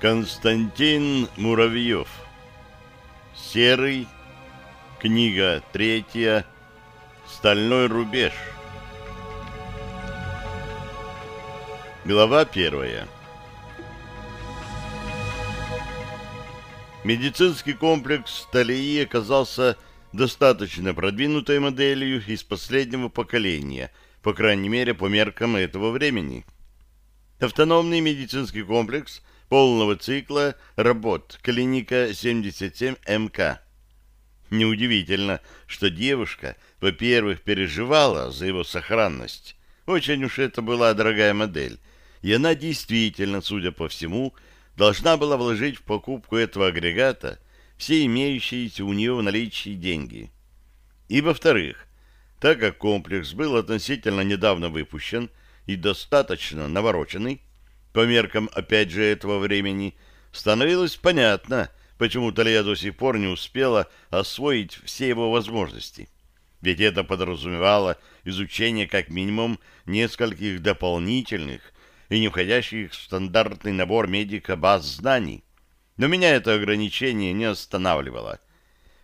Константин Муравьев. Серый. Книга третья. Стальной рубеж. Глава первая. Медицинский комплекс Талии оказался достаточно продвинутой моделью из последнего поколения, по крайней мере, по меркам этого времени. Автономный медицинский комплекс – полного цикла работ клиника 77МК. Неудивительно, что девушка, во-первых, переживала за его сохранность. Очень уж это была дорогая модель, и она действительно, судя по всему, должна была вложить в покупку этого агрегата все имеющиеся у нее в наличии деньги. И, во-вторых, так как комплекс был относительно недавно выпущен и достаточно навороченный, по меркам, опять же, этого времени, становилось понятно, почему Талия до сих пор не успела освоить все его возможности. Ведь это подразумевало изучение как минимум нескольких дополнительных и не входящих в стандартный набор медика баз знаний. Но меня это ограничение не останавливало.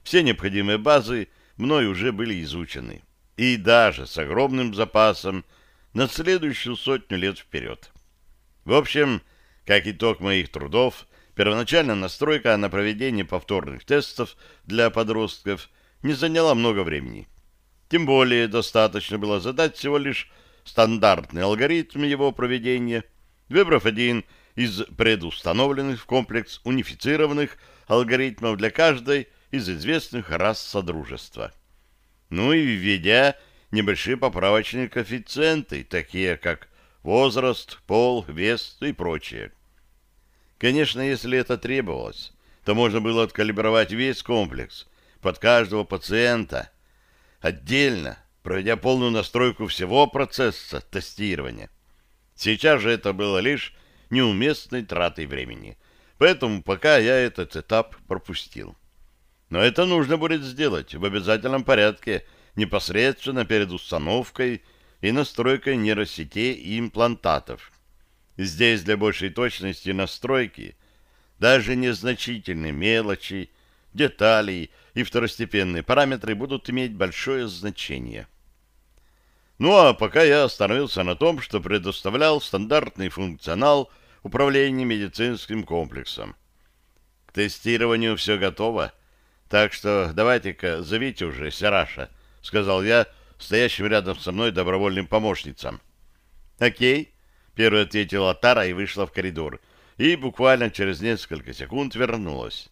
Все необходимые базы мной уже были изучены. И даже с огромным запасом на следующую сотню лет вперед. В общем, как итог моих трудов, первоначальная настройка на проведение повторных тестов для подростков не заняла много времени. Тем более достаточно было задать всего лишь стандартный алгоритм его проведения, выбрав один из предустановленных в комплекс унифицированных алгоритмов для каждой из известных рас Содружества. Ну и введя небольшие поправочные коэффициенты, такие как возраст, пол, вес и прочее. Конечно, если это требовалось, то можно было откалибровать весь комплекс под каждого пациента отдельно, проведя полную настройку всего процесса тестирования. Сейчас же это было лишь неуместной тратой времени, поэтому пока я этот этап пропустил. Но это нужно будет сделать в обязательном порядке непосредственно перед установкой и настройкой нейросетей и имплантатов. Здесь для большей точности настройки даже незначительные мелочи, детали и второстепенные параметры будут иметь большое значение. Ну а пока я остановился на том, что предоставлял стандартный функционал управления медицинским комплексом. К тестированию все готово, так что давайте-ка зовите уже Сараша, сказал я, — стоящим рядом со мной добровольным помощницам. «Окей», — первая ответила Тара и вышла в коридор, и буквально через несколько секунд вернулась.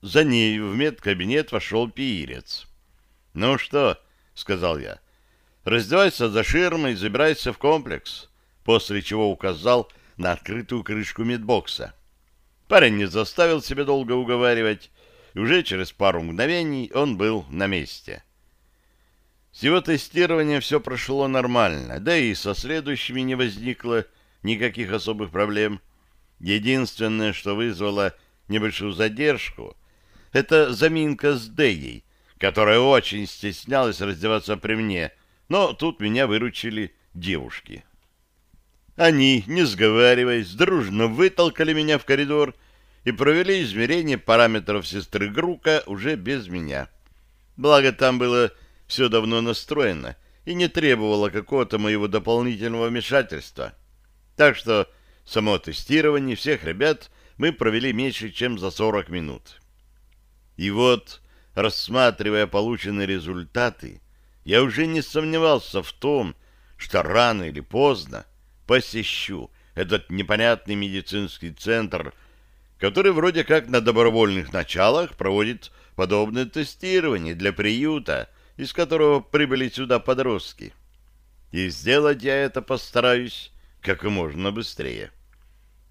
За ней в медкабинет вошел пиирец. «Ну что?» — сказал я. «Раздевайся за ширмой и забирайся в комплекс», после чего указал на открытую крышку медбокса. Парень не заставил себя долго уговаривать, и уже через пару мгновений он был на месте. С его тестированием все прошло нормально, да и со следующими не возникло никаких особых проблем. Единственное, что вызвало небольшую задержку, это заминка с Дэей, которая очень стеснялась раздеваться при мне, но тут меня выручили девушки. Они, не сговариваясь, дружно вытолкали меня в коридор и провели измерение параметров сестры Грука уже без меня. Благо там было все давно настроено и не требовало какого-то моего дополнительного вмешательства. Так что само тестирование всех ребят мы провели меньше, чем за 40 минут. И вот, рассматривая полученные результаты, я уже не сомневался в том, что рано или поздно посещу этот непонятный медицинский центр, который вроде как на добровольных началах проводит подобное тестирование для приюта, из которого прибыли сюда подростки. И сделать я это постараюсь как можно быстрее.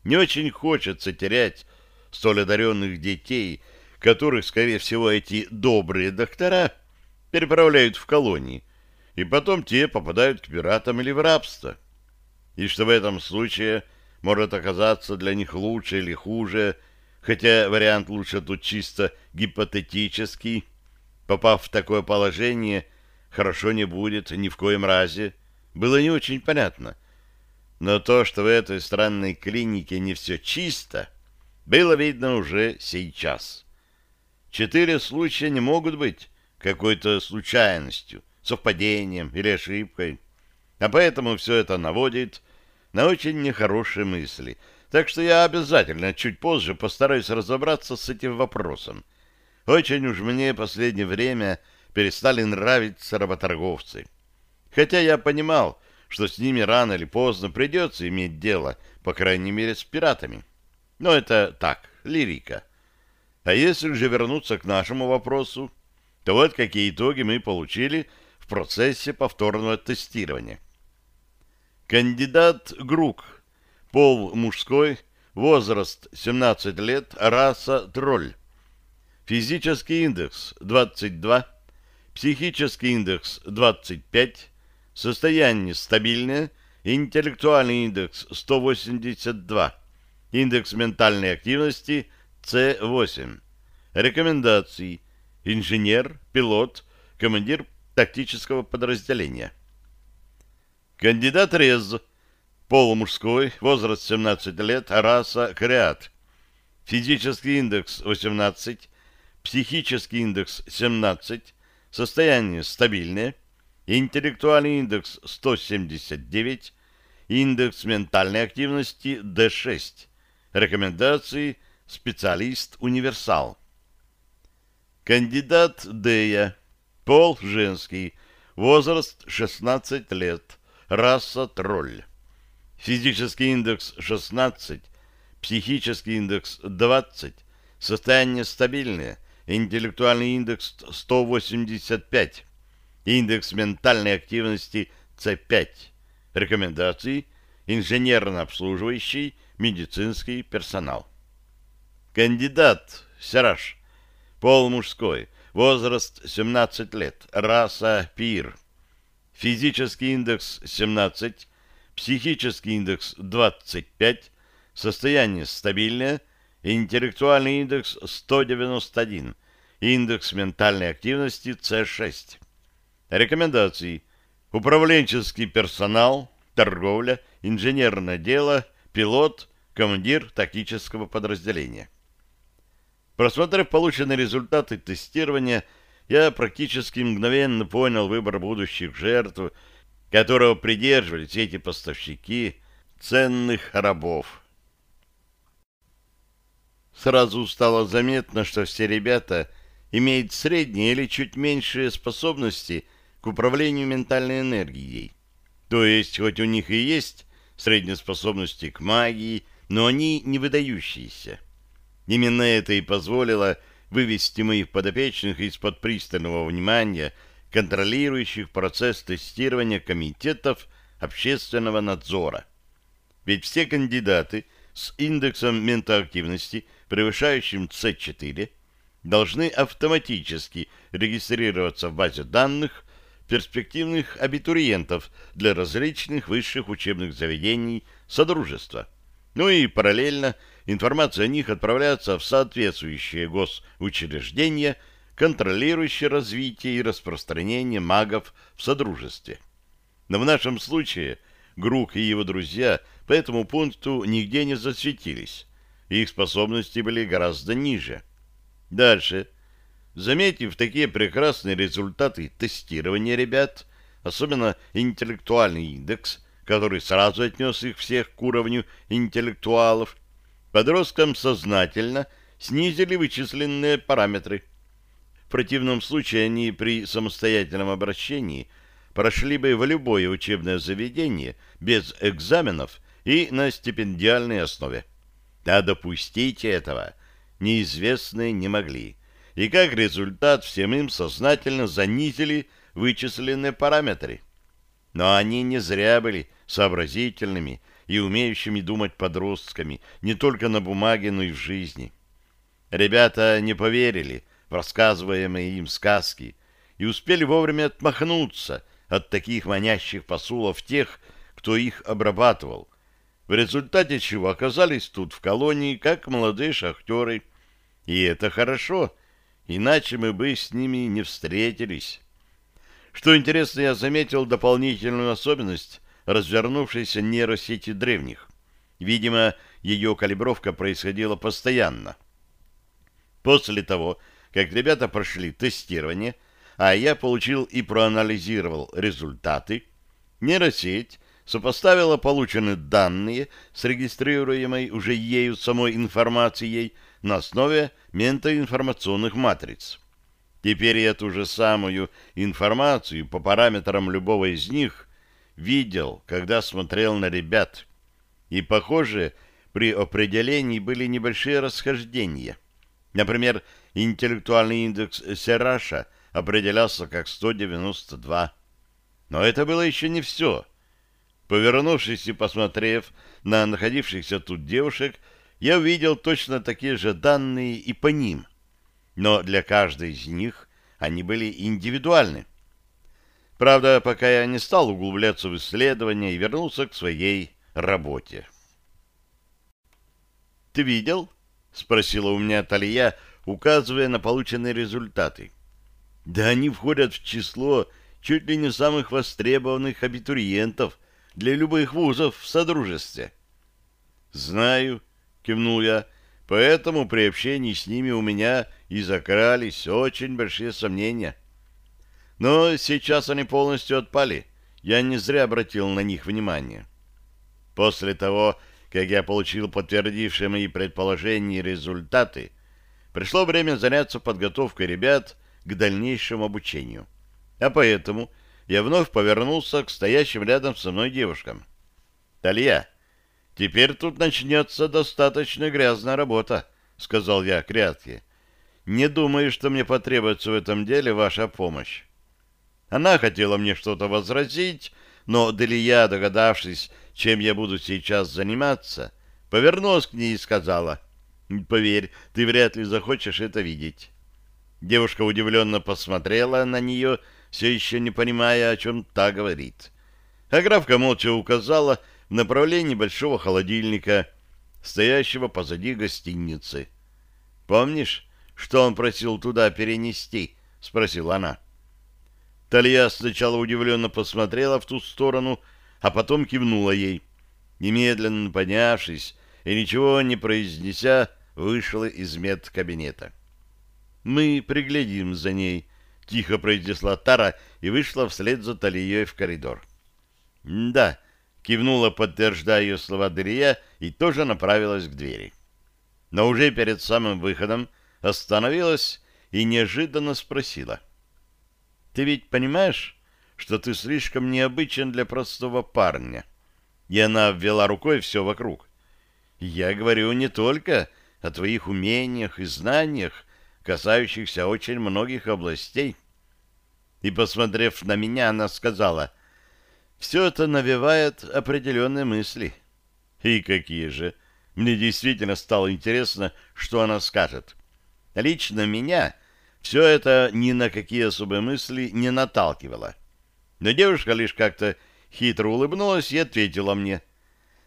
Не очень хочется терять столь одаренных детей, которых, скорее всего, эти добрые доктора переправляют в колонии, и потом те попадают к пиратам или в рабство. И что в этом случае может оказаться для них лучше или хуже, хотя вариант лучше тут чисто гипотетический, попав в такое положение, хорошо не будет ни в коем разе, было не очень понятно. Но то, что в этой странной клинике не все чисто, было видно уже сейчас. Четыре случая не могут быть какой-то случайностью, совпадением или ошибкой, а поэтому все это наводит на очень нехорошие мысли. Так что я обязательно чуть позже постараюсь разобраться с этим вопросом. Очень уж мне последнее время перестали нравиться работорговцы. Хотя я понимал, что с ними рано или поздно придется иметь дело, по крайней мере, с пиратами. Но это так, лирика. А если же вернуться к нашему вопросу, то вот какие итоги мы получили в процессе повторного тестирования. Кандидат Грук, пол мужской, возраст 17 лет, раса тролль. Физический индекс 22, психический индекс 25, Состояние стабильное. Интеллектуальный индекс 182. Индекс ментальной активности С8. Рекомендации. Инженер, пилот, командир тактического подразделения. Кандидат РЕЗ. Пол мужской, возраст 17 лет, раса креат. Физический индекс 18, психический индекс 17, состояние стабильное, Интеллектуальный индекс 179, индекс ментальной активности D6. Рекомендации специалист-универсал. Кандидат Дея. Пол женский. Возраст 16 лет. Раса тролль. Физический индекс 16. Психический индекс 20. Состояние стабильное. Интеллектуальный индекс 185. Индекс ментальной активности С5. Рекомендации. Инженерно-обслуживающий медицинский персонал. Кандидат Сираж. Пол мужской. Возраст 17 лет. Раса Пир. Физический индекс 17. Психический индекс 25. Состояние стабильное. Интеллектуальный индекс 191. Индекс ментальной активности С6. Рекомендации. Управленческий персонал, торговля, инженерное дело, пилот, командир тактического подразделения. Просмотрев полученные результаты тестирования, я практически мгновенно понял выбор будущих жертв, которого придерживались эти поставщики ценных рабов. Сразу стало заметно, что все ребята имеют средние или чуть меньшие способности к управлению ментальной энергией. То есть, хоть у них и есть средние способности к магии, но они не выдающиеся. Именно это и позволило вывести моих подопечных из-под пристального внимания контролирующих процесс тестирования комитетов общественного надзора. Ведь все кандидаты с индексом ментоактивности, превышающим С4, должны автоматически регистрироваться в базе данных перспективных абитуриентов для различных высших учебных заведений Содружества. Ну и параллельно информация о них отправляется в соответствующие госучреждения, контролирующие развитие и распространение магов в Содружестве. Но в нашем случае Грук и его друзья по этому пункту нигде не засветились. Их способности были гораздо ниже. Дальше – Заметив такие прекрасные результаты тестирования ребят, особенно интеллектуальный индекс, который сразу отнес их всех к уровню интеллектуалов, подросткам сознательно снизили вычисленные параметры. В противном случае они при самостоятельном обращении прошли бы в любое учебное заведение без экзаменов и на стипендиальной основе. А допустить этого неизвестные не могли и как результат всем им сознательно занизили вычисленные параметры. Но они не зря были сообразительными и умеющими думать подростками не только на бумаге, но и в жизни. Ребята не поверили в рассказываемые им сказки и успели вовремя отмахнуться от таких манящих посулов тех, кто их обрабатывал, в результате чего оказались тут в колонии как молодые шахтеры. И это хорошо, иначе мы бы с ними не встретились. Что интересно, я заметил дополнительную особенность развернувшейся нейросети древних. Видимо, ее калибровка происходила постоянно. После того, как ребята прошли тестирование, а я получил и проанализировал результаты, нейросеть сопоставила полученные данные с регистрируемой уже ею самой информацией на основе ментоинформационных матриц. Теперь эту же самую информацию по параметрам любого из них видел, когда смотрел на ребят. И, похоже, при определении были небольшие расхождения. Например, интеллектуальный индекс Сераша определялся как 192. Но это было еще не все. Повернувшись и посмотрев на находившихся тут девушек, я увидел точно такие же данные и по ним. Но для каждой из них они были индивидуальны. Правда, пока я не стал углубляться в исследования и вернулся к своей работе. «Ты видел?» — спросила у меня Талия, указывая на полученные результаты. «Да они входят в число чуть ли не самых востребованных абитуриентов для любых вузов в Содружестве». «Знаю», — кивнул я, — «поэтому при общении с ними у меня и закрались очень большие сомнения». Но сейчас они полностью отпали. Я не зря обратил на них внимание. После того, как я получил подтвердившие мои предположения и результаты, пришло время заняться подготовкой ребят к дальнейшему обучению. А поэтому я вновь повернулся к стоящим рядом со мной девушкам. «Талья, теперь тут начнется достаточно грязная работа», — сказал я Крятке. «Не думаю, что мне потребуется в этом деле ваша помощь». Она хотела мне что-то возразить, но Делия, догадавшись, чем я буду сейчас заниматься, повернулась к ней и сказала, «Поверь, ты вряд ли захочешь это видеть». Девушка удивленно посмотрела на нее, все еще не понимая, о чем та говорит. А графка молча указала в направлении большого холодильника, стоящего позади гостиницы. «Помнишь, что он просил туда перенести?» — спросила она. Талия сначала удивленно посмотрела в ту сторону, а потом кивнула ей. Немедленно поднявшись и ничего не произнеся, вышла из медкабинета. «Мы приглядим за ней», — тихо произнесла Тара и вышла вслед за Талией в коридор. «Да», — кивнула, подтверждая ее слова Дырия, и тоже направилась к двери. Но уже перед самым выходом остановилась и неожиданно спросила — ты ведь понимаешь, что ты слишком необычен для простого парня?» И она ввела рукой все вокруг. «Я говорю не только о твоих умениях и знаниях, касающихся очень многих областей». И, посмотрев на меня, она сказала, «Все это навевает определенные мысли». И какие же? Мне действительно стало интересно, что она скажет. Лично меня все это ни на какие особые мысли не наталкивало. Но девушка лишь как-то хитро улыбнулась и ответила мне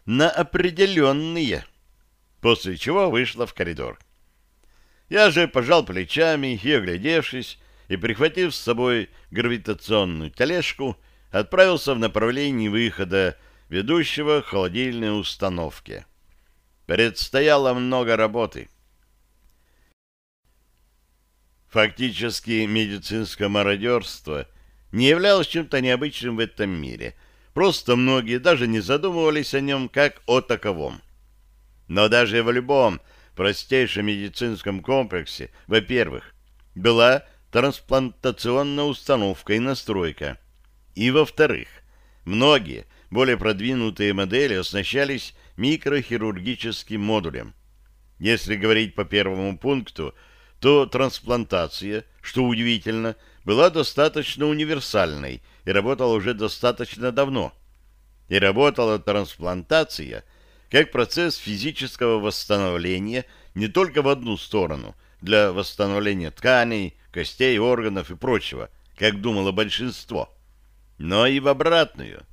«На определенные», после чего вышла в коридор. Я же пожал плечами и, оглядевшись, и, прихватив с собой гравитационную тележку, отправился в направлении выхода, ведущего холодильной установке. Предстояло много работы — Фактически медицинское мародерство не являлось чем-то необычным в этом мире. Просто многие даже не задумывались о нем как о таковом. Но даже в любом простейшем медицинском комплексе, во-первых, была трансплантационная установка и настройка. И, во-вторых, многие более продвинутые модели оснащались микрохирургическим модулем. Если говорить по первому пункту – то трансплантация, что удивительно, была достаточно универсальной и работала уже достаточно давно. И работала трансплантация как процесс физического восстановления не только в одну сторону, для восстановления тканей, костей, органов и прочего, как думало большинство, но и в обратную.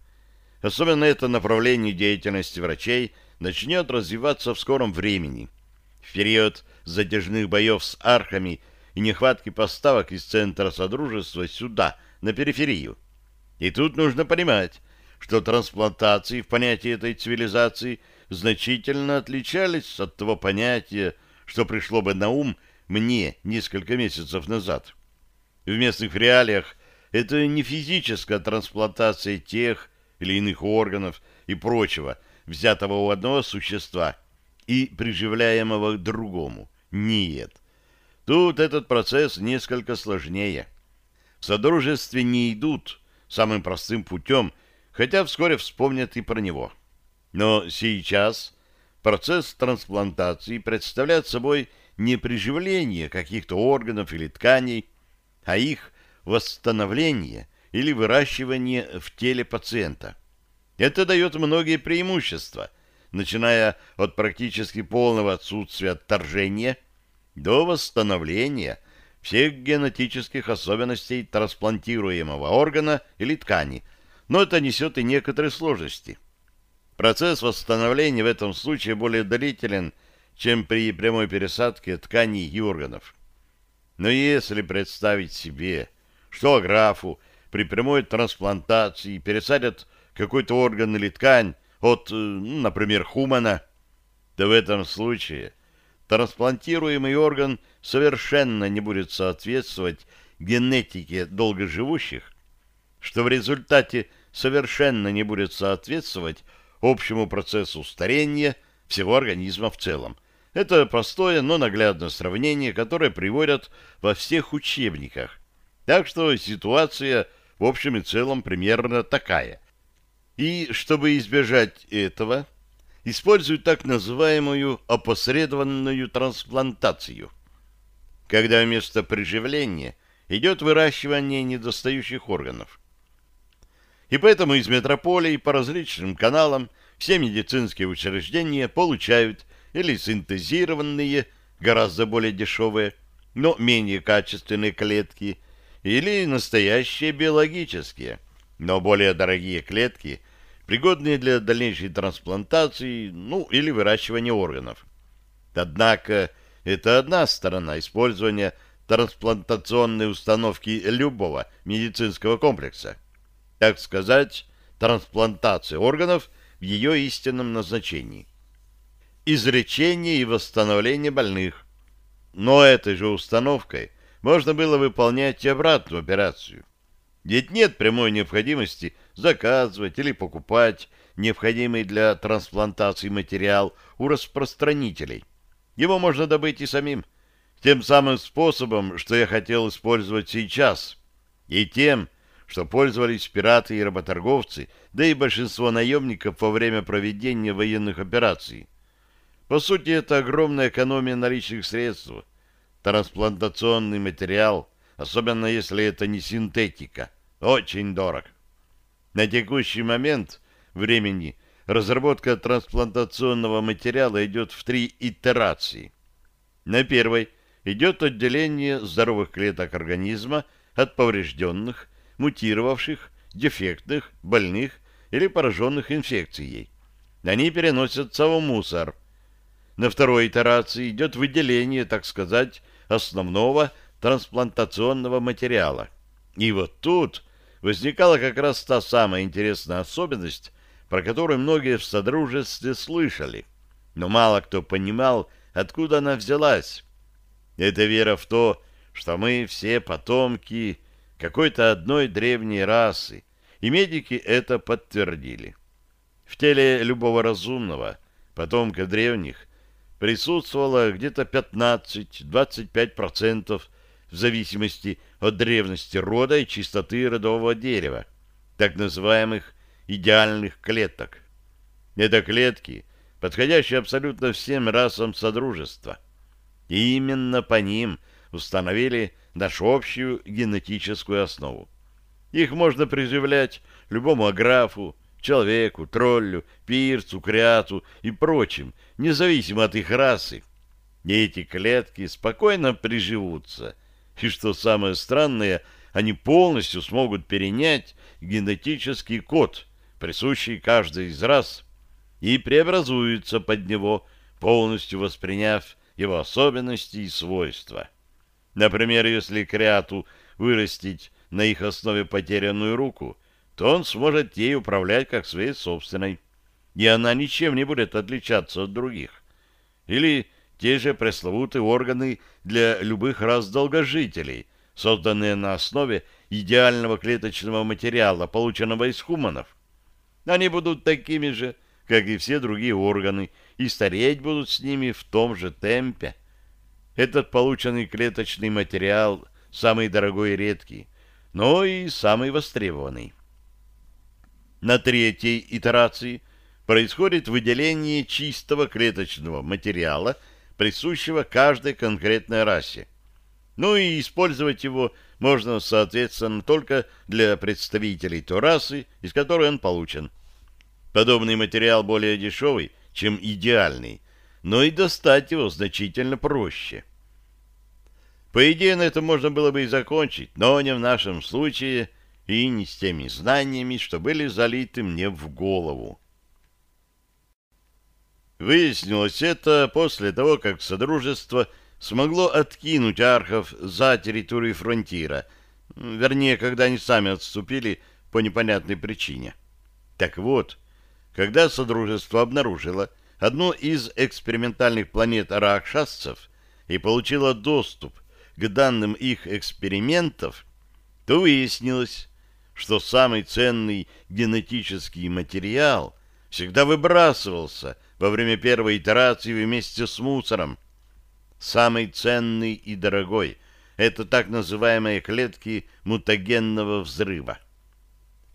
Особенно это направление деятельности врачей начнет развиваться в скором времени, в период затяжных боев с архами и нехватки поставок из центра Содружества сюда, на периферию. И тут нужно понимать, что трансплантации в понятии этой цивилизации значительно отличались от того понятия, что пришло бы на ум мне несколько месяцев назад. В местных реалиях это не физическая трансплантация тех или иных органов и прочего, взятого у одного существа и приживляемого к другому. Нет. Тут этот процесс несколько сложнее. В Содружестве не идут самым простым путем, хотя вскоре вспомнят и про него. Но сейчас процесс трансплантации представляет собой не приживление каких-то органов или тканей, а их восстановление или выращивание в теле пациента. Это дает многие преимущества, начиная от практически полного отсутствия отторжения до восстановления всех генетических особенностей трансплантируемого органа или ткани, но это несет и некоторые сложности. Процесс восстановления в этом случае более длителен, чем при прямой пересадке тканей и органов. Но если представить себе, что графу при прямой трансплантации пересадят какой-то орган или ткань от, э, ну, например, хумана, то в этом случае трансплантируемый орган совершенно не будет соответствовать генетике долгоживущих, что в результате совершенно не будет соответствовать общему процессу старения всего организма в целом. Это простое, но наглядное сравнение, которое приводят во всех учебниках. Так что ситуация в общем и целом примерно такая. И чтобы избежать этого, используют так называемую опосредованную трансплантацию, когда вместо приживления идет выращивание недостающих органов. И поэтому из метрополии по различным каналам все медицинские учреждения получают или синтезированные, гораздо более дешевые, но менее качественные клетки, или настоящие биологические, но более дорогие клетки, пригодные для дальнейшей трансплантации, ну, или выращивания органов. Однако это одна сторона использования трансплантационной установки любого медицинского комплекса. Так сказать, трансплантация органов в ее истинном назначении излечение и восстановление больных. Но этой же установкой можно было выполнять и обратную операцию. Ведь нет прямой необходимости заказывать или покупать необходимый для трансплантации материал у распространителей. Его можно добыть и самим, тем самым способом, что я хотел использовать сейчас, и тем, что пользовались пираты и работорговцы, да и большинство наемников во время проведения военных операций. По сути, это огромная экономия наличных средств. Трансплантационный материал, особенно если это не синтетика, очень дорог. На текущий момент времени разработка трансплантационного материала идет в три итерации. На первой идет отделение здоровых клеток организма от поврежденных, мутировавших, дефектных, больных или пораженных инфекцией. Они переносятся в мусор – на второй итерации идет выделение, так сказать, основного трансплантационного материала. И вот тут возникала как раз та самая интересная особенность, про которую многие в Содружестве слышали, но мало кто понимал, откуда она взялась. Это вера в то, что мы все потомки какой-то одной древней расы, и медики это подтвердили. В теле любого разумного, потомка древних, присутствовало где-то 15-25% в зависимости от древности рода и чистоты родового дерева, так называемых идеальных клеток. Это клетки, подходящие абсолютно всем расам Содружества. И именно по ним установили нашу общую генетическую основу. Их можно приживлять любому аграфу, человеку, троллю, пирцу, кряту и прочим, независимо от их расы. И эти клетки спокойно приживутся. И что самое странное, они полностью смогут перенять генетический код, присущий каждой из рас, и преобразуются под него, полностью восприняв его особенности и свойства. Например, если кряту вырастить на их основе потерянную руку – то он сможет ей управлять как своей собственной. и она ничем не будет отличаться от других. Или те же пресловутые органы для любых рас долгожителей, созданные на основе идеального клеточного материала, полученного из хуманов. Они будут такими же, как и все другие органы, и стареть будут с ними в том же темпе. Этот полученный клеточный материал самый дорогой и редкий, но и самый востребованный. На третьей итерации происходит выделение чистого клеточного материала, присущего каждой конкретной расе. Ну и использовать его можно, соответственно, только для представителей той расы, из которой он получен. Подобный материал более дешевый, чем идеальный, но и достать его значительно проще. По идее, на этом можно было бы и закончить, но не в нашем случае и не с теми знаниями, что были залиты мне в голову. Выяснилось это после того, как Содружество смогло откинуть архов за территорию фронтира, вернее, когда они сами отступили по непонятной причине. Так вот, когда Содружество обнаружило одну из экспериментальных планет ракшасцев и получило доступ к данным их экспериментов, то выяснилось, что самый ценный генетический материал всегда выбрасывался во время первой итерации вместе с мусором. Самый ценный и дорогой — это так называемые клетки мутагенного взрыва.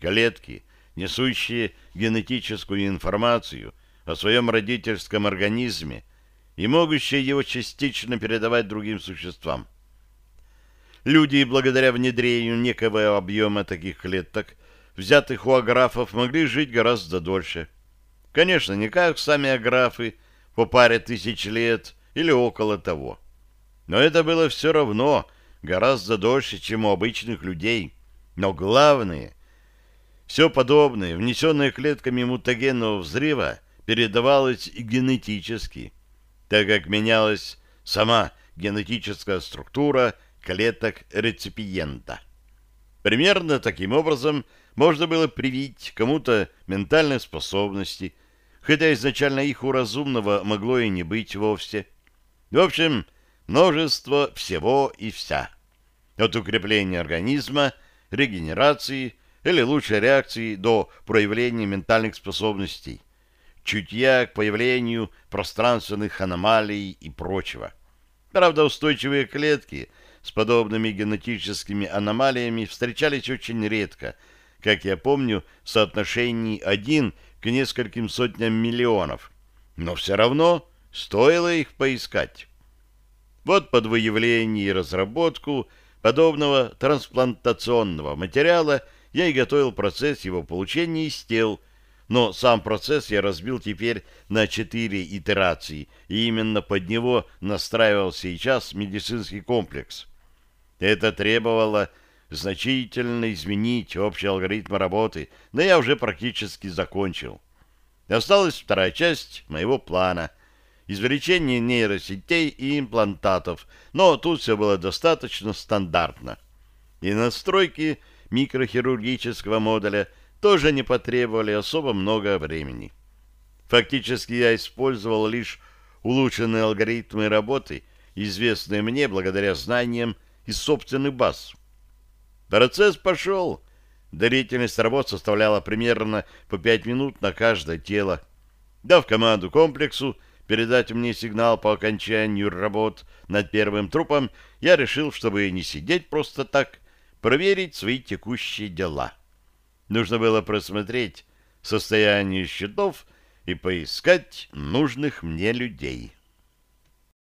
Клетки, несущие генетическую информацию о своем родительском организме и могущие его частично передавать другим существам. Люди, благодаря внедрению некого объема таких клеток, взятых у аграфов, могли жить гораздо дольше. Конечно, не как сами аграфы по паре тысяч лет или около того. Но это было все равно гораздо дольше, чем у обычных людей. Но главное, все подобное, внесенное клетками мутагенного взрыва, передавалось и генетически, так как менялась сама генетическая структура клеток реципиента. Примерно таким образом можно было привить кому-то ментальные способности, хотя изначально их у разумного могло и не быть вовсе. В общем, множество всего и вся. От укрепления организма, регенерации или лучшей реакции до проявления ментальных способностей, чутья к появлению пространственных аномалий и прочего. Правда, устойчивые клетки – с подобными генетическими аномалиями встречались очень редко, как я помню, в соотношении один к нескольким сотням миллионов. Но все равно стоило их поискать. Вот под выявление и разработку подобного трансплантационного материала я и готовил процесс его получения из тел, но сам процесс я разбил теперь на четыре итерации, и именно под него настраивал сейчас медицинский комплекс. Это требовало значительно изменить общий алгоритм работы, но я уже практически закончил. Осталась вторая часть моего плана — извлечение нейросетей и имплантатов, но тут все было достаточно стандартно. И настройки микрохирургического модуля тоже не потребовали особо много времени. Фактически я использовал лишь улучшенные алгоритмы работы, известные мне благодаря знаниям из собственных баз. Процесс пошел. Длительность работ составляла примерно по пять минут на каждое тело. Дав команду комплексу передать мне сигнал по окончанию работ над первым трупом, я решил, чтобы не сидеть просто так, проверить свои текущие дела. Нужно было просмотреть состояние счетов и поискать нужных мне людей.